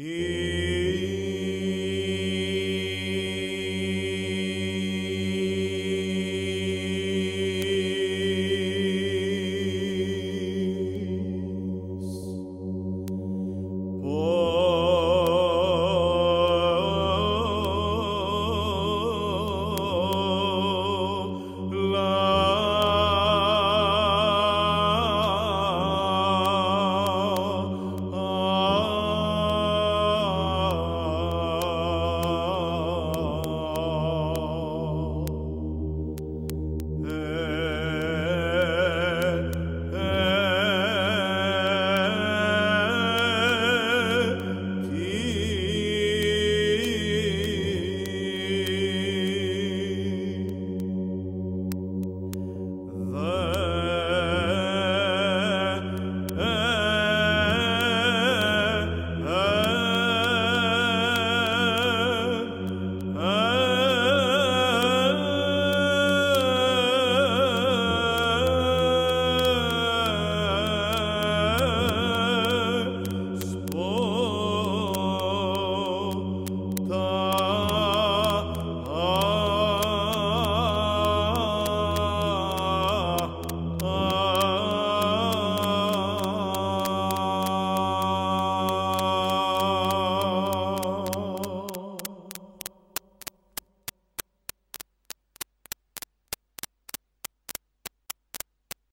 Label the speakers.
Speaker 1: He